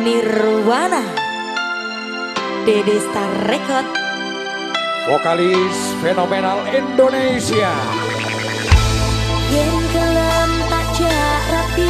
Nirwana Dede Star Record. Vokalis fenomenal Indonesia. Yen kelam tak jak rapi